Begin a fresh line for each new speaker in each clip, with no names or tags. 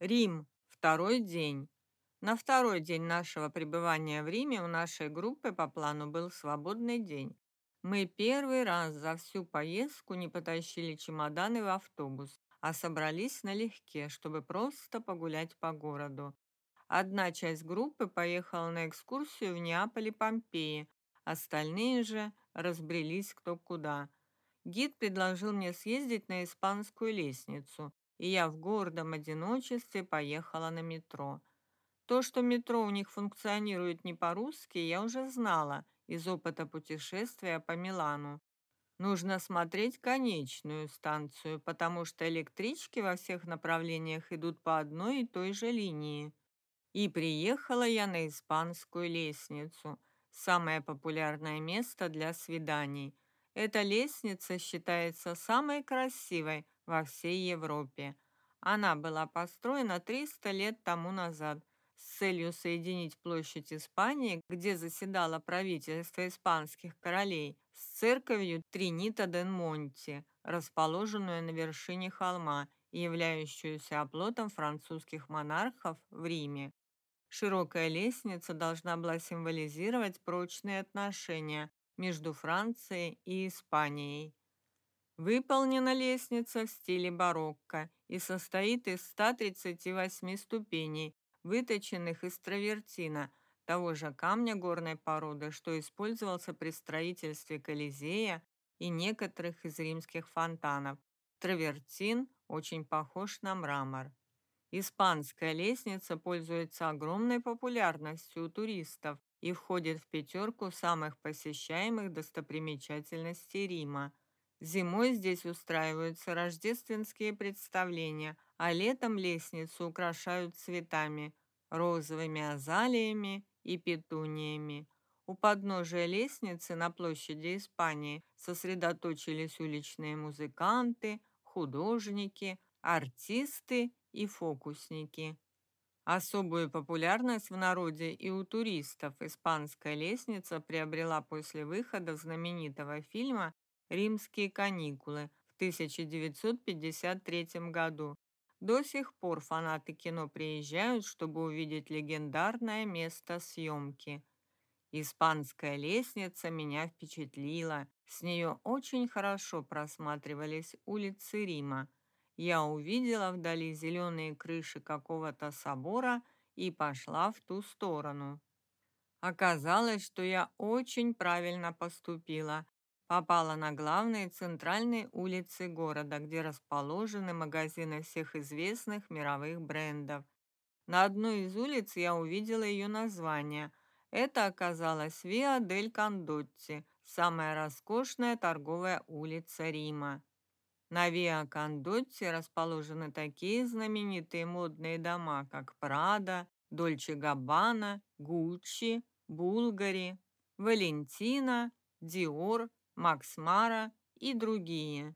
Рим. Второй день. На второй день нашего пребывания в Риме у нашей группы по плану был свободный день. Мы первый раз за всю поездку не потащили чемоданы в автобус, а собрались налегке, чтобы просто погулять по городу. Одна часть группы поехала на экскурсию в Неаполь и Помпеи, остальные же разбрелись кто куда. Гид предложил мне съездить на испанскую лестницу, и я в гордом одиночестве поехала на метро. То, что метро у них функционирует не по-русски, я уже знала из опыта путешествия по Милану. Нужно смотреть конечную станцию, потому что электрички во всех направлениях идут по одной и той же линии. И приехала я на испанскую лестницу, самое популярное место для свиданий. Эта лестница считается самой красивой во всей Европе. Она была построена 300 лет тому назад с целью соединить площадь Испании, где заседало правительство испанских королей, с церковью Тринита-ден-Монти, расположенную на вершине холма и являющуюся оплотом французских монархов в Риме. Широкая лестница должна была символизировать прочные отношения между Францией и Испанией. Выполнена лестница в стиле барокко и состоит из 138 ступеней, выточенных из травертина, того же камня горной породы, что использовался при строительстве Колизея и некоторых из римских фонтанов. Травертин очень похож на мрамор. Испанская лестница пользуется огромной популярностью у туристов и входит в пятерку самых посещаемых достопримечательностей Рима. Зимой здесь устраиваются рождественские представления, а летом лестницу украшают цветами, розовыми азалиями и петуниями. У подножия лестницы на площади Испании сосредоточились уличные музыканты, художники, артисты и фокусники. Особую популярность в народе и у туристов испанская лестница приобрела после выхода знаменитого фильма римские каникулы в 1953 году. До сих пор фанаты кино приезжают, чтобы увидеть легендарное место съемки. Испанская лестница меня впечатлила. С нее очень хорошо просматривались улицы Рима. Я увидела вдали зеленые крыши какого-то собора и пошла в ту сторону. Оказалось, что я очень правильно поступила попала на главные центральные улицы города, где расположены магазины всех известных мировых брендов. На одной из улиц я увидела ее название. Это оказалась Виа дель Кондотти, самая роскошная торговая улица Рима. На Виа Кондотти расположены такие знаменитые модные дома, как Прада, Дольче Габбана, Гуччи, Булгари, Валентина, Диор, Макс Мара и другие.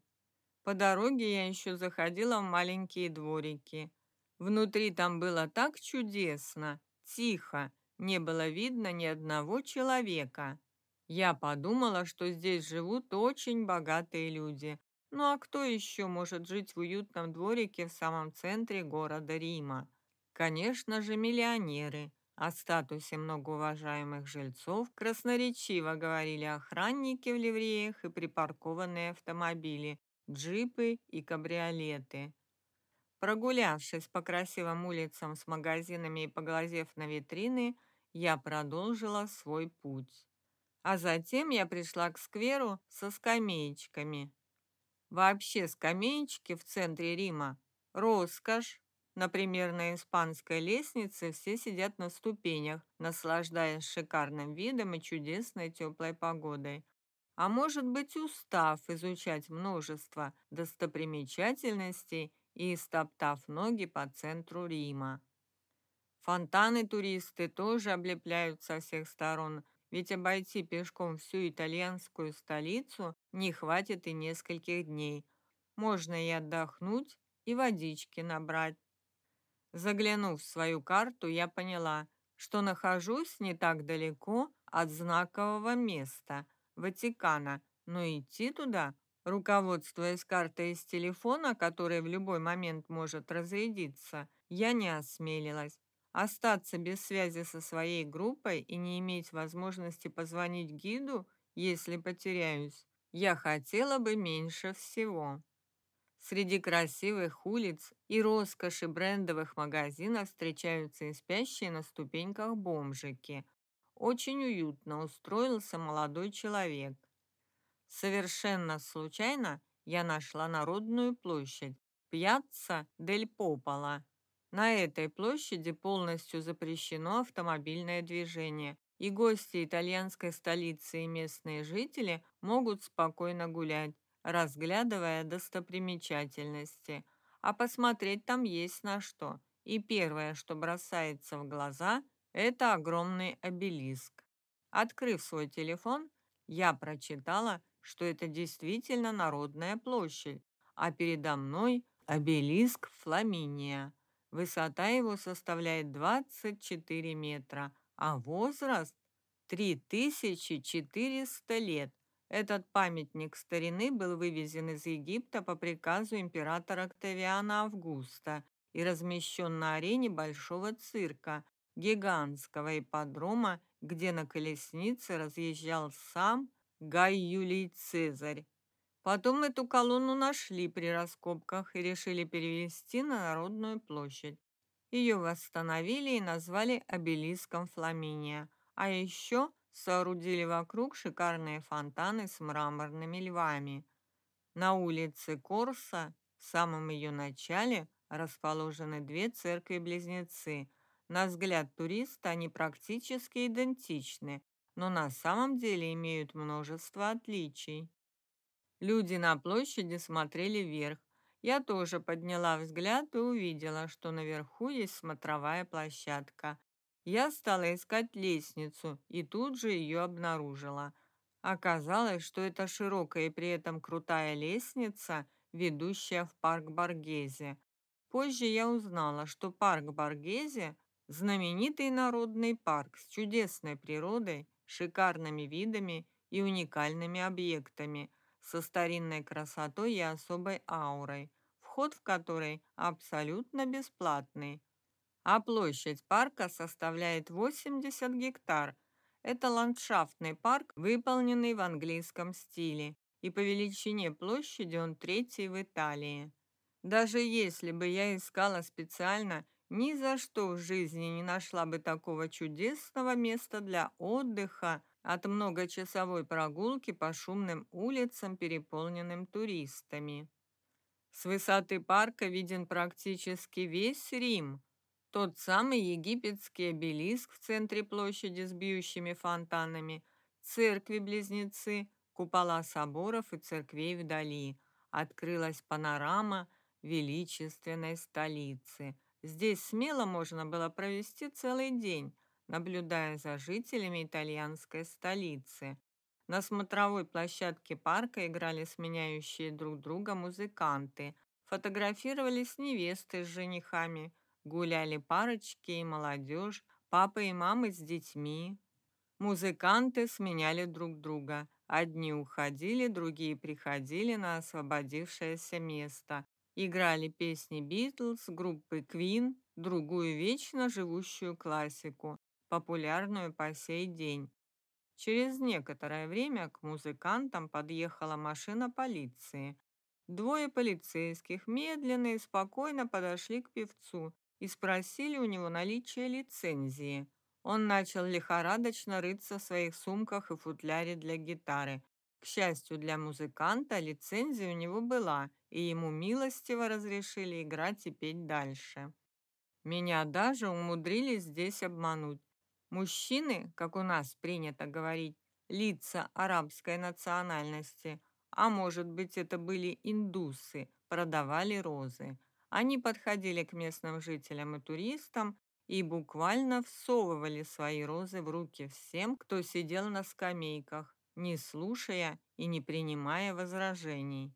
По дороге я еще заходила в маленькие дворики. Внутри там было так чудесно, тихо, не было видно ни одного человека. Я подумала, что здесь живут очень богатые люди. Ну а кто еще может жить в уютном дворике в самом центре города Рима? Конечно же, миллионеры – о статусе многоуважаемых жильцов красноречиво говорили охранники в ливреях и припаркованные автомобили, джипы и кабриолеты. Прогулявшись по красивым улицам с магазинами и поглазев на витрины, я продолжила свой путь. А затем я пришла к скверу со скамеечками. Вообще скамеечки в центре Рима – роскошь, Например, на испанской лестнице все сидят на ступенях, наслаждаясь шикарным видом и чудесной теплой погодой. А может быть, устав изучать множество достопримечательностей и истоптав ноги по центру Рима. Фонтаны туристы тоже облепляют со всех сторон, ведь обойти пешком всю итальянскую столицу не хватит и нескольких дней. Можно и отдохнуть, и водички набрать. Заглянув в свою карту, я поняла, что нахожусь не так далеко от знакового места Ватикана, но идти туда Руководствуясь картой из телефона, которая в любой момент может разрядиться, я не осмелилась. Остаться без связи со своей группой и не иметь возможности позвонить гиду, если потеряюсь, я хотела бы меньше всего. Среди красивых улиц и роскоши брендовых магазинов встречаются и спящие на ступеньках бомжики. Очень уютно устроился молодой человек. Совершенно случайно я нашла Народную площадь, Пьяцца дель Попола. На этой площади полностью запрещено автомобильное движение, и гости итальянской столицы и местные жители могут спокойно гулять разглядывая достопримечательности. А посмотреть там есть на что. И первое, что бросается в глаза, это огромный обелиск. Открыв свой телефон, я прочитала, что это действительно Народная площадь, а передо мной обелиск Фламиния. Высота его составляет 24 метра, а возраст 3400 лет. Этот памятник старины был вывезен из Египта по приказу императора Октавиана Августа и размещен на арене Большого цирка, гигантского ипподрома, где на колеснице разъезжал сам Гай Юлий Цезарь. Потом эту колонну нашли при раскопках и решили перевести на Народную площадь. Ее восстановили и назвали обелиском Фламиния. А еще соорудили вокруг шикарные фонтаны с мраморными львами. На улице Корса, в самом ее начале, расположены две церкви-близнецы. На взгляд туриста они практически идентичны, но на самом деле имеют множество отличий. Люди на площади смотрели вверх. Я тоже подняла взгляд и увидела, что наверху есть смотровая площадка. Я стала искать лестницу и тут же ее обнаружила. Оказалось, что это широкая и при этом крутая лестница, ведущая в парк Баргезе. Позже я узнала, что парк Баргезе – знаменитый народный парк с чудесной природой, шикарными видами и уникальными объектами, со старинной красотой и особой аурой, вход в который абсолютно бесплатный а площадь парка составляет 80 гектар. Это ландшафтный парк, выполненный в английском стиле, и по величине площади он третий в Италии. Даже если бы я искала специально, ни за что в жизни не нашла бы такого чудесного места для отдыха от многочасовой прогулки по шумным улицам, переполненным туристами. С высоты парка виден практически весь Рим – тот самый египетский обелиск в центре площади с бьющими фонтанами, церкви-близнецы, купола соборов и церквей вдали. Открылась панорама величественной столицы. Здесь смело можно было провести целый день, наблюдая за жителями итальянской столицы. На смотровой площадке парка играли сменяющие друг друга музыканты, фотографировались невесты с женихами – Гуляли парочки и молодежь, папа и мамы с детьми. Музыканты сменяли друг друга. Одни уходили, другие приходили на освободившееся место. Играли песни Битлз, группы Queen, другую вечно живущую классику, популярную по сей день. Через некоторое время к музыкантам подъехала машина полиции. Двое полицейских медленно и спокойно подошли к певцу и спросили у него наличие лицензии. Он начал лихорадочно рыться в своих сумках и футляре для гитары. К счастью для музыканта, лицензия у него была, и ему милостиво разрешили играть и петь дальше. Меня даже умудрились здесь обмануть. Мужчины, как у нас принято говорить, лица арабской национальности, а может быть это были индусы, продавали розы. Они подходили к местным жителям и туристам и буквально всовывали свои розы в руки всем, кто сидел на скамейках, не слушая и не принимая возражений.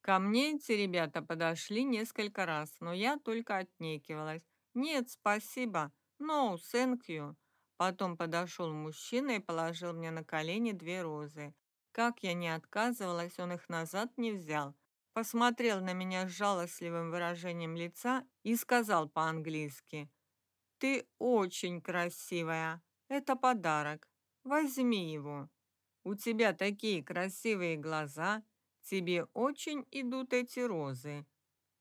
Ко мне эти ребята подошли несколько раз, но я только отнекивалась. «Нет, спасибо. No, thank you». Потом подошел мужчина и положил мне на колени две розы. Как я не отказывалась, он их назад не взял. Посмотрел на меня с жалостливым выражением лица и сказал по-английски, «Ты очень красивая. Это подарок. Возьми его. У тебя такие красивые глаза. Тебе очень идут эти розы».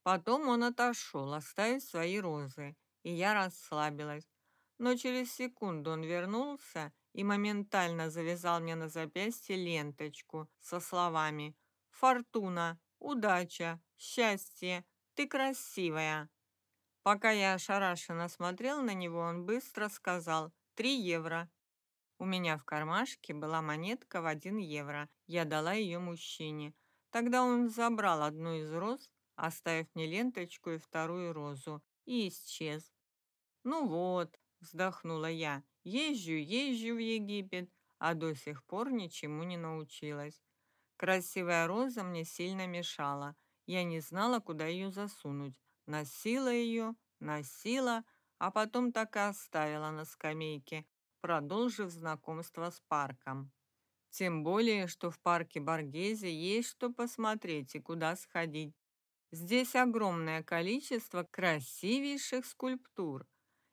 Потом он отошел, оставив свои розы, и я расслабилась. Но через секунду он вернулся и моментально завязал мне на запястье ленточку со словами «Фортуна, удача, счастье, ты красивая». Пока я ошарашенно смотрел на него, он быстро сказал «Три евро». У меня в кармашке была монетка в один евро. Я дала ее мужчине. Тогда он забрал одну из роз, оставив мне ленточку и вторую розу, и исчез. «Ну вот», — вздохнула я, — «езжу, езжу в Египет, а до сих пор ничему не научилась. Красивая роза мне сильно мешала. Я не знала, куда ее засунуть. Носила ее, носила, а потом так и оставила на скамейке, продолжив знакомство с парком. Тем более, что в парке Баргези есть что посмотреть и куда сходить. Здесь огромное количество красивейших скульптур,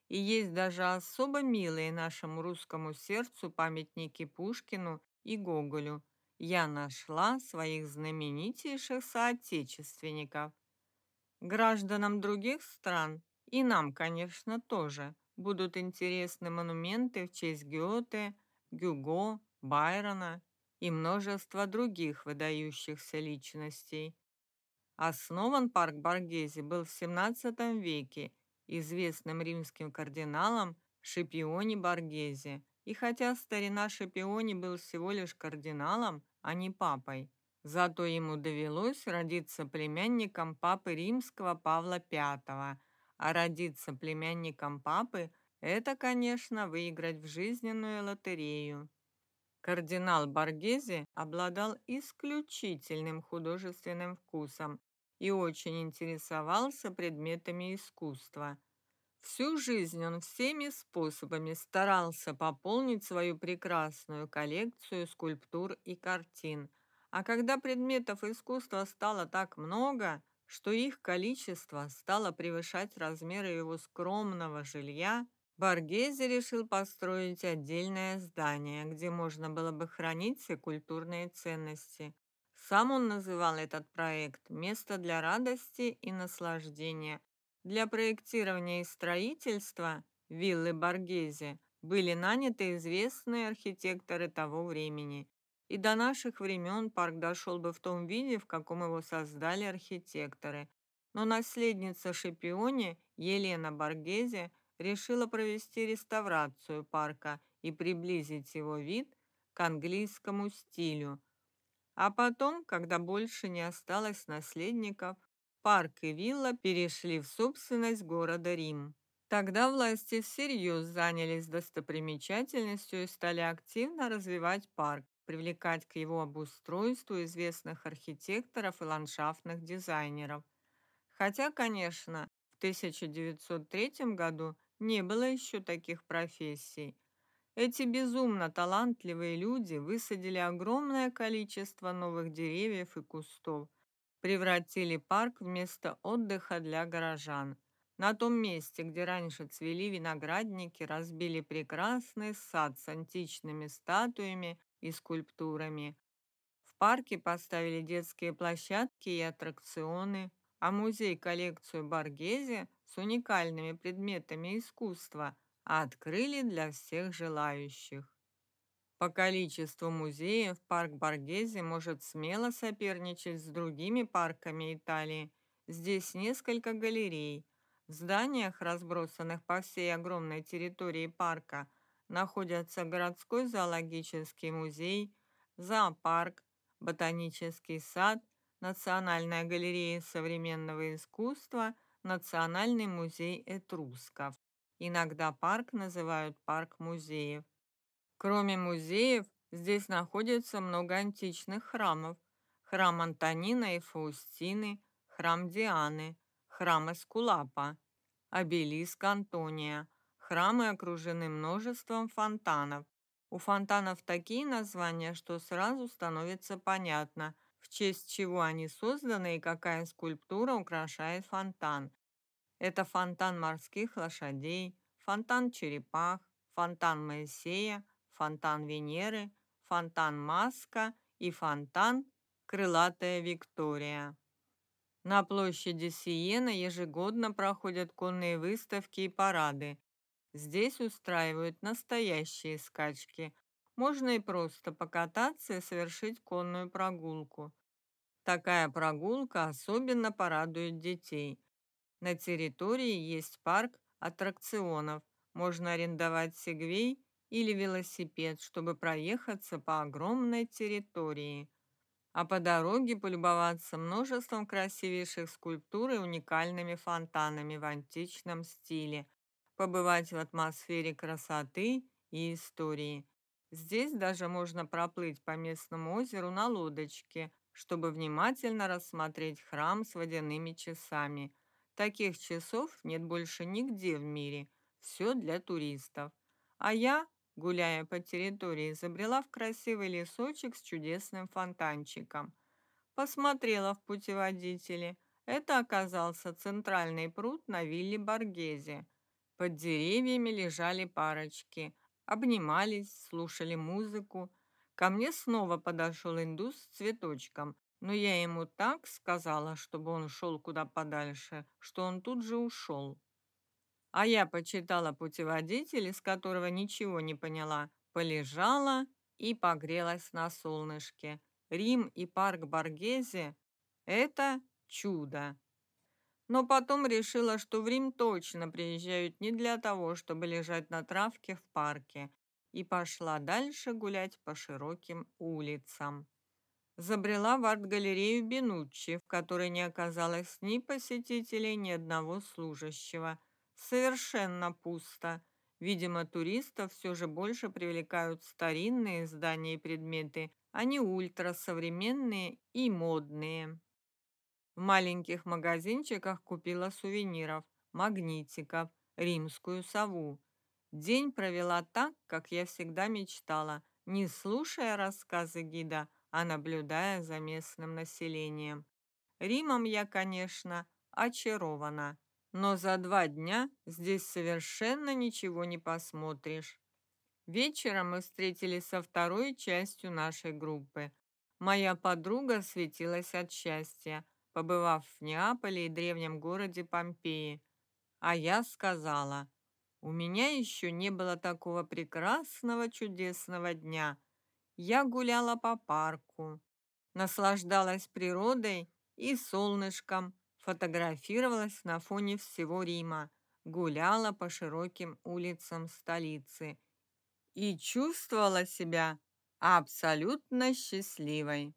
и есть даже особо милые нашему русскому сердцу памятники Пушкину и Гоголю. Я нашла своих знаменитейших соотечественников. Гражданам других стран, и нам, конечно, тоже, будут интересны монументы в честь Гёте, Гюго, Байрона и множество других выдающихся личностей. Основан парк Баргези был в XVII веке известным римским кардиналом Шипиони Баргези. И хотя старина Шипиони был всего лишь кардиналом, а не папой, зато ему довелось родиться племянником папы римского Павла V, а родиться племянником папы – это, конечно, выиграть в жизненную лотерею. Кардинал Баргези обладал исключительным художественным вкусом и очень интересовался предметами искусства. Всю жизнь он всеми способами старался пополнить свою прекрасную коллекцию скульптур и картин. А когда предметов искусства стало так много, что их количество стало превышать размеры его скромного жилья, Баргези решил построить отдельное здание, где можно было бы хранить все культурные ценности, сам он называл этот проект «Место для радости и наслаждения». Для проектирования и строительства виллы Боргезе были наняты известные архитекторы того времени. И до наших времен парк дошел бы в том виде, в каком его создали архитекторы. Но наследница Шипиони, Елена Боргезе, решила провести реставрацию парка и приблизить его вид к английскому стилю – а потом, когда больше не осталось наследников, парк и вилла перешли в собственность города Рим. Тогда власти всерьез занялись достопримечательностью и стали активно развивать парк, привлекать к его обустройству известных архитекторов и ландшафтных дизайнеров. Хотя, конечно, в 1903 году не было еще таких профессий, эти безумно талантливые люди высадили огромное количество новых деревьев и кустов, превратили парк в место отдыха для горожан. На том месте, где раньше цвели виноградники, разбили прекрасный сад с античными статуями и скульптурами. В парке поставили детские площадки и аттракционы, а музей-коллекцию Баргези с уникальными предметами искусства – открыли для всех желающих. По количеству музеев парк Баргези может смело соперничать с другими парками Италии. Здесь несколько галерей. В зданиях, разбросанных по всей огромной территории парка, находятся городской зоологический музей, зоопарк, ботанический сад, Национальная галерея современного искусства, Национальный музей этрусков. Иногда парк называют парк музеев. Кроме музеев, здесь находится много античных храмов. Храм Антонина и Фаустины, храм Дианы, храм Эскулапа, обелиск Антония. Храмы окружены множеством фонтанов. У фонтанов такие названия, что сразу становится понятно, в честь чего они созданы и какая скульптура украшает фонтан. Это фонтан морских лошадей, фонтан черепах, фонтан Моисея, фонтан Венеры, фонтан Маска и фонтан Крылатая Виктория. На площади Сиена ежегодно проходят конные выставки и парады. Здесь устраивают настоящие скачки. Можно и просто покататься и совершить конную прогулку. Такая прогулка особенно порадует детей. На территории есть парк аттракционов. Можно арендовать сегвей или велосипед, чтобы проехаться по огромной территории а по дороге полюбоваться множеством красивейших скульптур и уникальными фонтанами в античном стиле, побывать в атмосфере красоты и истории. Здесь даже можно проплыть по местному озеру на лодочке, чтобы внимательно рассмотреть храм с водяными часами. Таких часов нет больше нигде в мире. Все для туристов. А я гуляя по территории, забрела в красивый лесочек с чудесным фонтанчиком. Посмотрела в путеводителе. Это оказался центральный пруд на вилле Баргезе. Под деревьями лежали парочки, обнимались, слушали музыку. Ко мне снова подошел индус с цветочком, но я ему так сказала, чтобы он шел куда подальше, что он тут же ушел. А я почитала путеводитель, из которого ничего не поняла, полежала и погрелась на солнышке. Рим и парк Баргези – это чудо. Но потом решила, что в Рим точно приезжают не для того, чтобы лежать на травке в парке, и пошла дальше гулять по широким улицам. Забрела в арт-галерею Бенуччи, в которой не оказалось ни посетителей, ни одного служащего – Совершенно пусто. Видимо, туристов все же больше привлекают старинные здания и предметы, а не ультрасовременные и модные. В маленьких магазинчиках купила сувениров, магнитиков, римскую сову. День провела так, как я всегда мечтала, не слушая рассказы гида, а наблюдая за местным населением. Римом я, конечно, очарована. Но за два дня здесь совершенно ничего не посмотришь. Вечером мы встретились со второй частью нашей группы. Моя подруга светилась от счастья, побывав в Неаполе и древнем городе Помпеи. А я сказала, у меня еще не было такого прекрасного чудесного дня. Я гуляла по парку, наслаждалась природой и солнышком, фотографировалась на фоне всего Рима, гуляла по широким улицам столицы и чувствовала себя абсолютно счастливой.